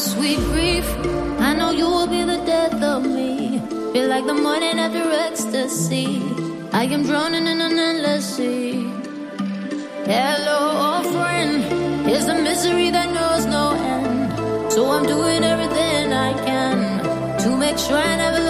sweet grief. I know you will be the death of me. Feel like the morning after ecstasy. I am drowning in an endless sea. Hello, old friend. It's a misery that knows no end. So I'm doing everything I can to make sure I never.